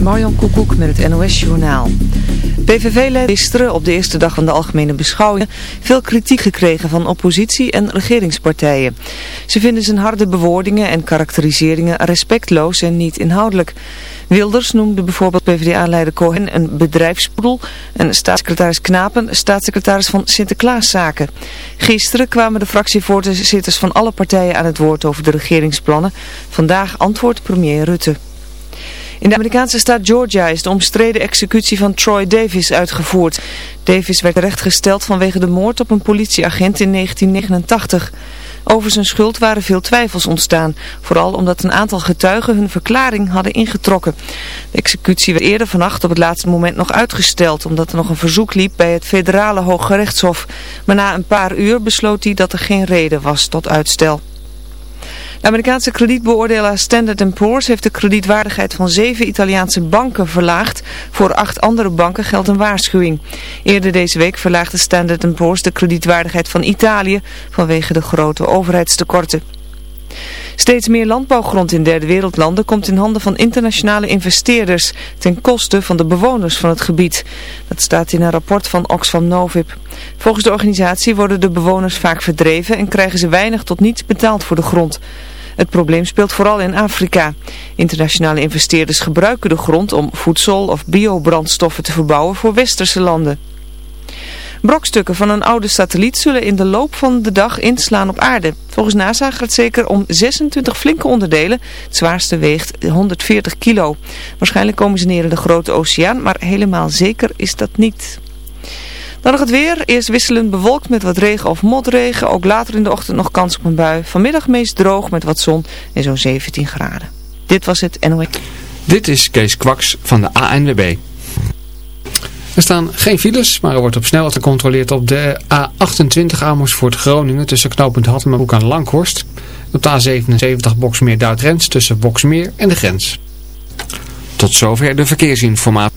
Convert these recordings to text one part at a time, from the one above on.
Marjan Koekoek met het NOS Journaal. PVV-leider gisteren op de eerste dag van de algemene beschouwingen veel kritiek gekregen van oppositie en regeringspartijen. Ze vinden zijn harde bewoordingen en karakteriseringen respectloos en niet inhoudelijk. Wilders noemde bijvoorbeeld PvdA-leider Cohen een bedrijfspoedel en staatssecretaris Knapen staatssecretaris van Sinterklaaszaken. Gisteren kwamen de fractievoorzitters van alle partijen aan het woord over de regeringsplannen. Vandaag antwoordt premier Rutte. In de Amerikaanse staat Georgia is de omstreden executie van Troy Davis uitgevoerd. Davis werd terechtgesteld vanwege de moord op een politieagent in 1989. Over zijn schuld waren veel twijfels ontstaan, vooral omdat een aantal getuigen hun verklaring hadden ingetrokken. De executie werd eerder vannacht op het laatste moment nog uitgesteld, omdat er nog een verzoek liep bij het federale Hooggerechtshof. Maar na een paar uur besloot hij dat er geen reden was tot uitstel. Amerikaanse kredietbeoordelaar Standard Poor's heeft de kredietwaardigheid van zeven Italiaanse banken verlaagd. Voor acht andere banken geldt een waarschuwing. Eerder deze week verlaagde Standard Poor's de kredietwaardigheid van Italië vanwege de grote overheidstekorten. Steeds meer landbouwgrond in derde wereldlanden komt in handen van internationale investeerders ten koste van de bewoners van het gebied. Dat staat in een rapport van Oxfam Novib. Volgens de organisatie worden de bewoners vaak verdreven en krijgen ze weinig tot niets betaald voor de grond. Het probleem speelt vooral in Afrika. Internationale investeerders gebruiken de grond om voedsel of biobrandstoffen te verbouwen voor westerse landen. Brokstukken van een oude satelliet zullen in de loop van de dag inslaan op aarde. Volgens NASA gaat het zeker om 26 flinke onderdelen. Het zwaarste weegt 140 kilo. Waarschijnlijk komen ze neer in de grote oceaan, maar helemaal zeker is dat niet. Dan nog het weer. Eerst wisselend bewolkt met wat regen of motregen. Ook later in de ochtend nog kans op een bui. Vanmiddag meest droog met wat zon en zo'n 17 graden. Dit was het NOS. Dit is Kees Kwaks van de ANWB. Er staan geen files, maar er wordt op snelheid gecontroleerd op de A28 Amersfoort Groningen tussen knooppunt Hattemerbroek en Langhorst. Op de A77 Boksmeer Duitsrens tussen Boksmeer en de grens. Tot zover de verkeersinformatie.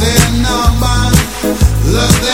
their love their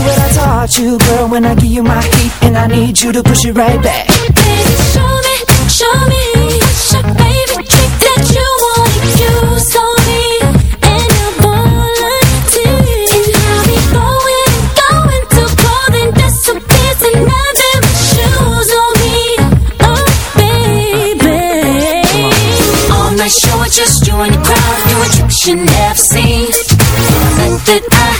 what I taught you, girl, when I give you my heat. And I need you to push it right back. Baby, show me, show me. What's your favorite trick that you want. To use on me And your volunteer And I'll be going, going to clothing that kiss and nothing but shoes on me. Oh, baby. All night show just you and the crowd. Doing tricks you never seen that I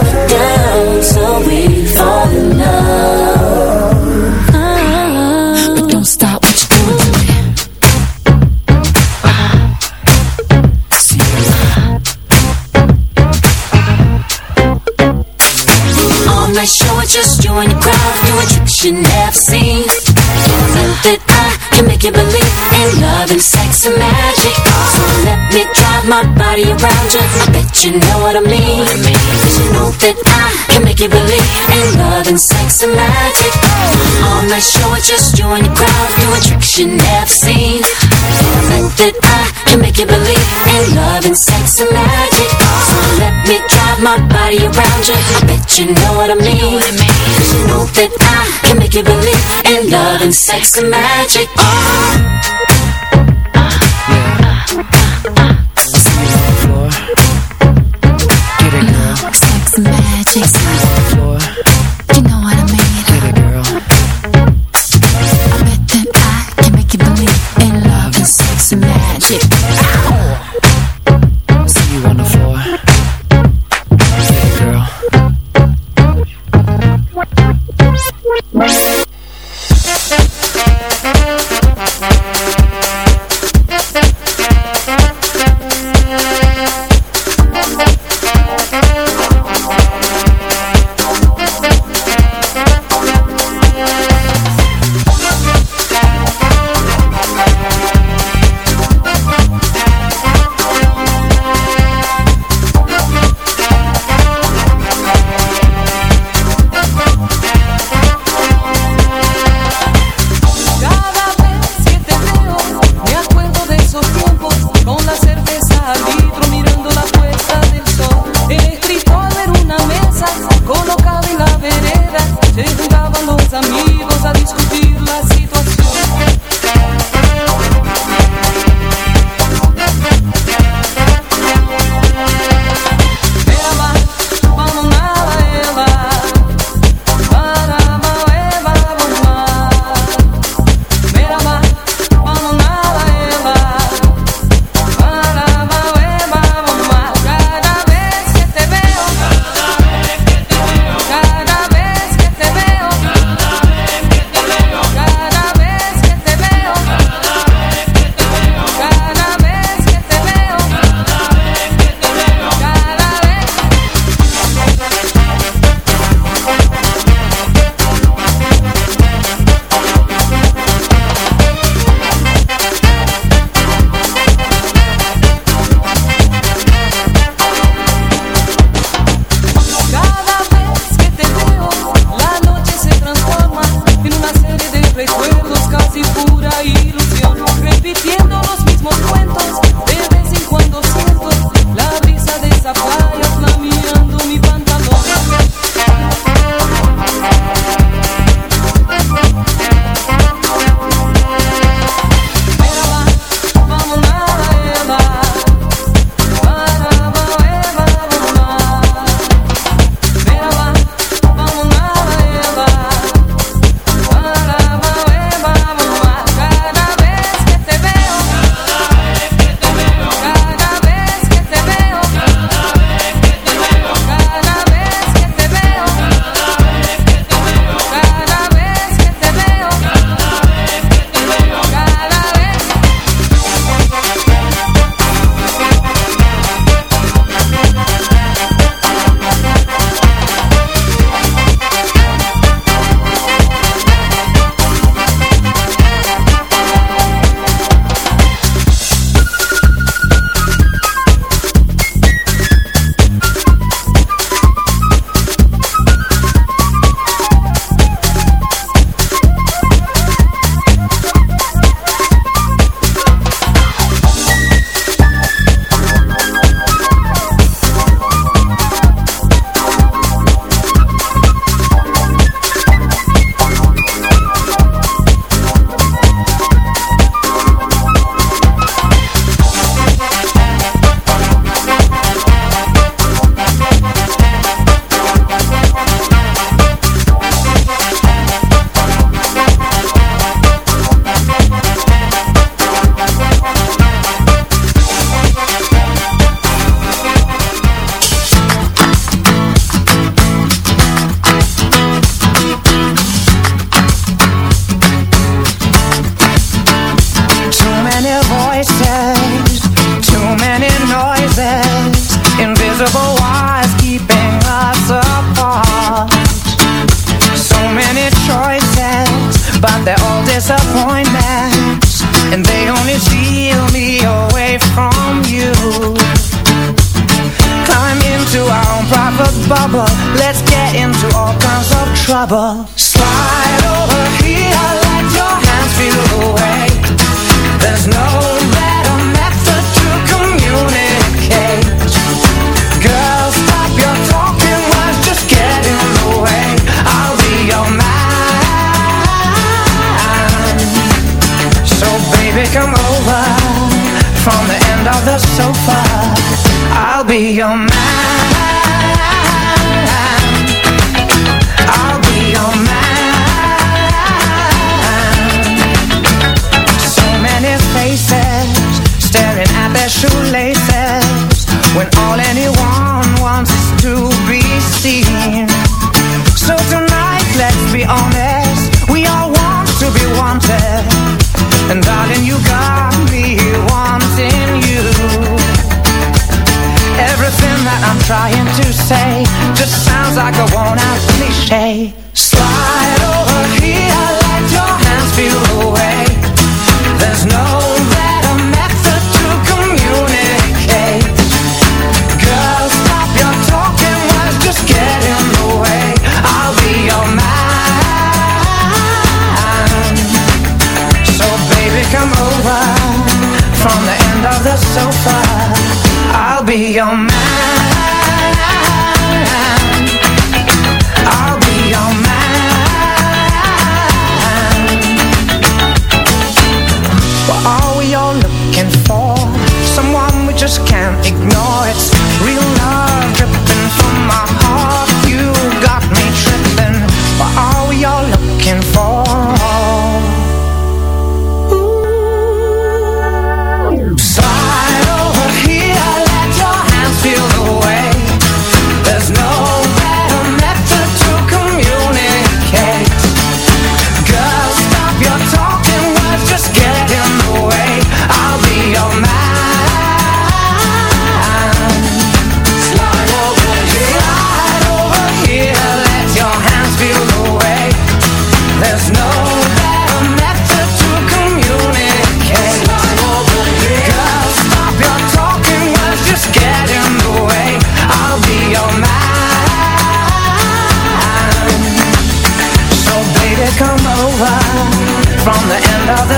you never seen. Think that I can make you believe In love and sex and magic my around you. I bet you know what I mean. Cause you know that I can make you believe In love and sex and magic. All night show it's just you and your crowd. Doing tricks you never seen. Think that I can make you believe In love and sex and magic. So let me drive my body around you. I bet you know what I mean. Cause you know that I can make you believe In love and sex and magic. Floor.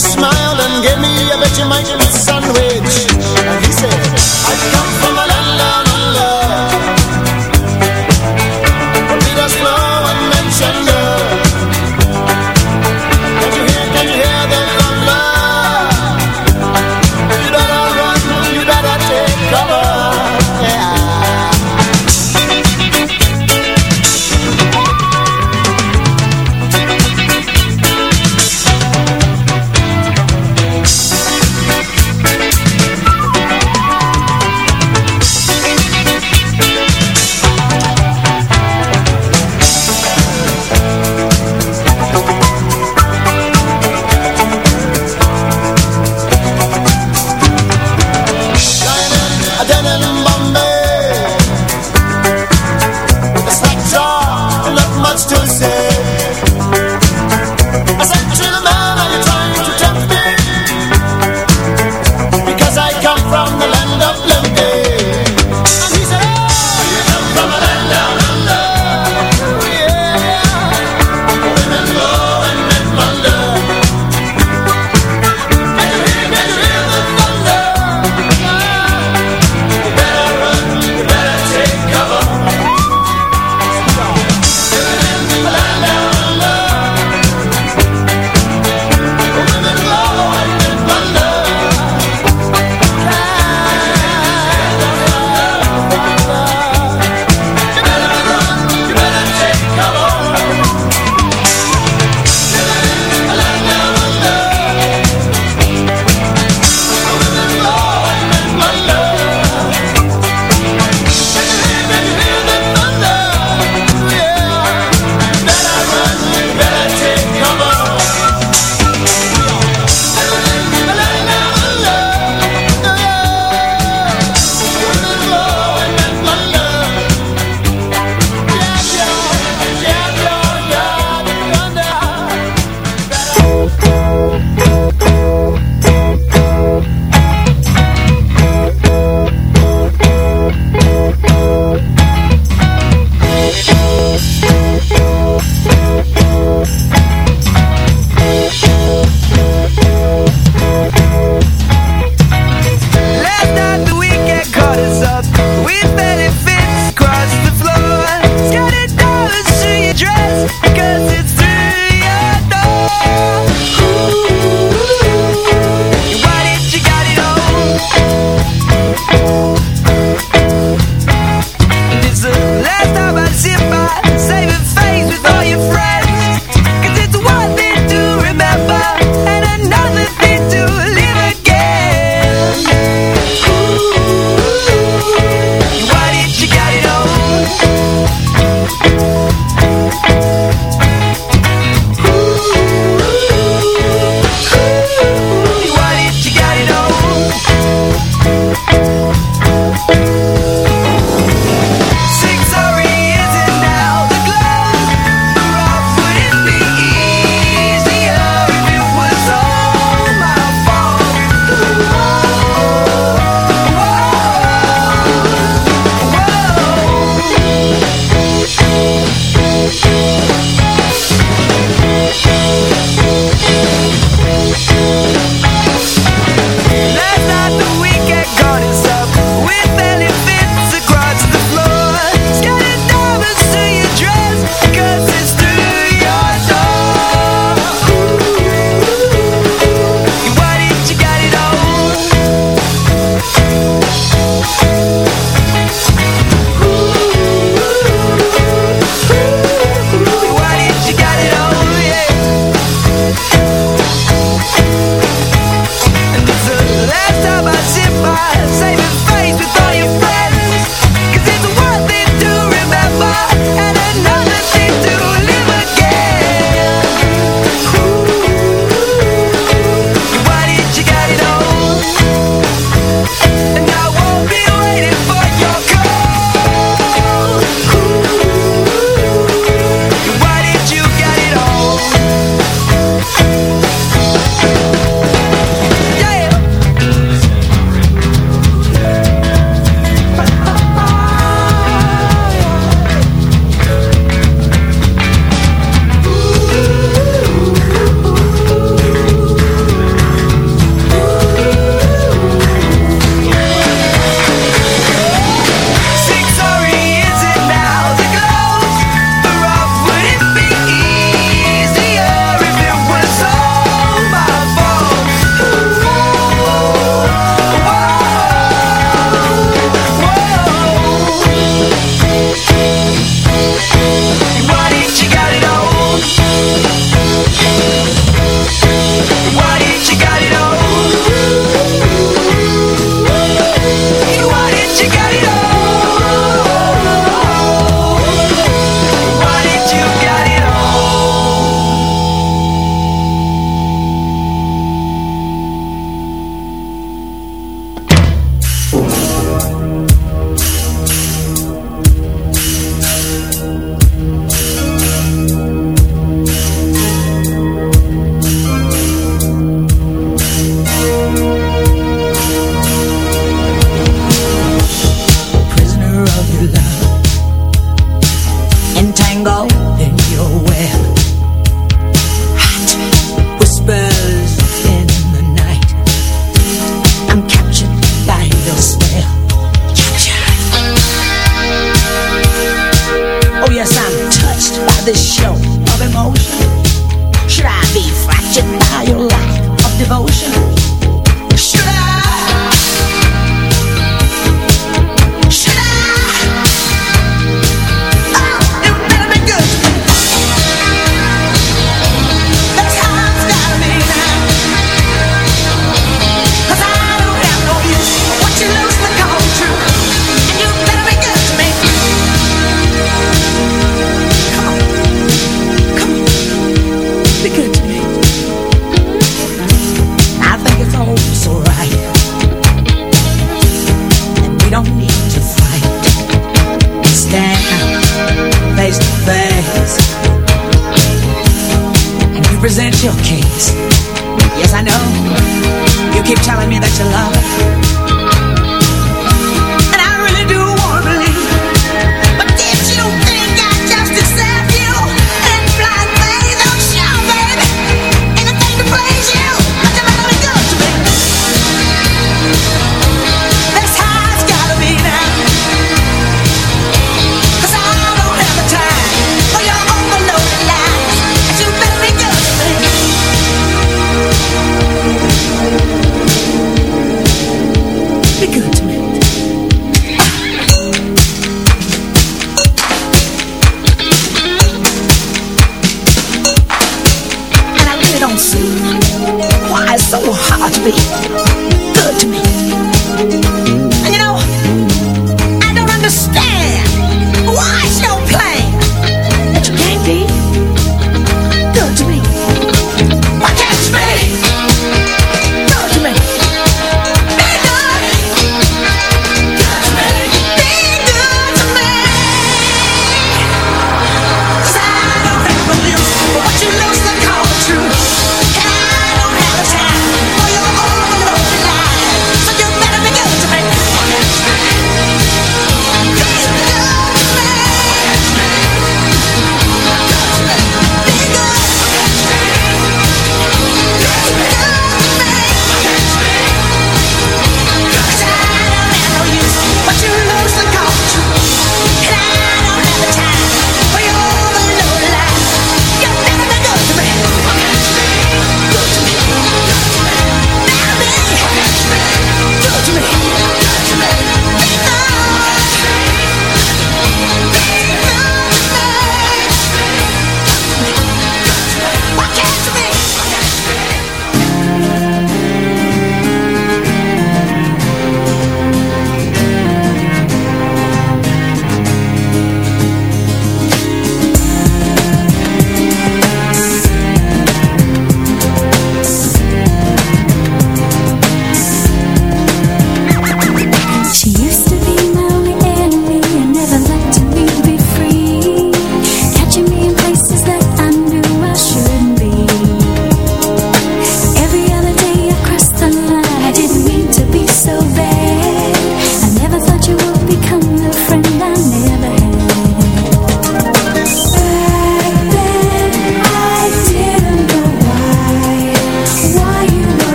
smiled and gave me a Vegemite sandwich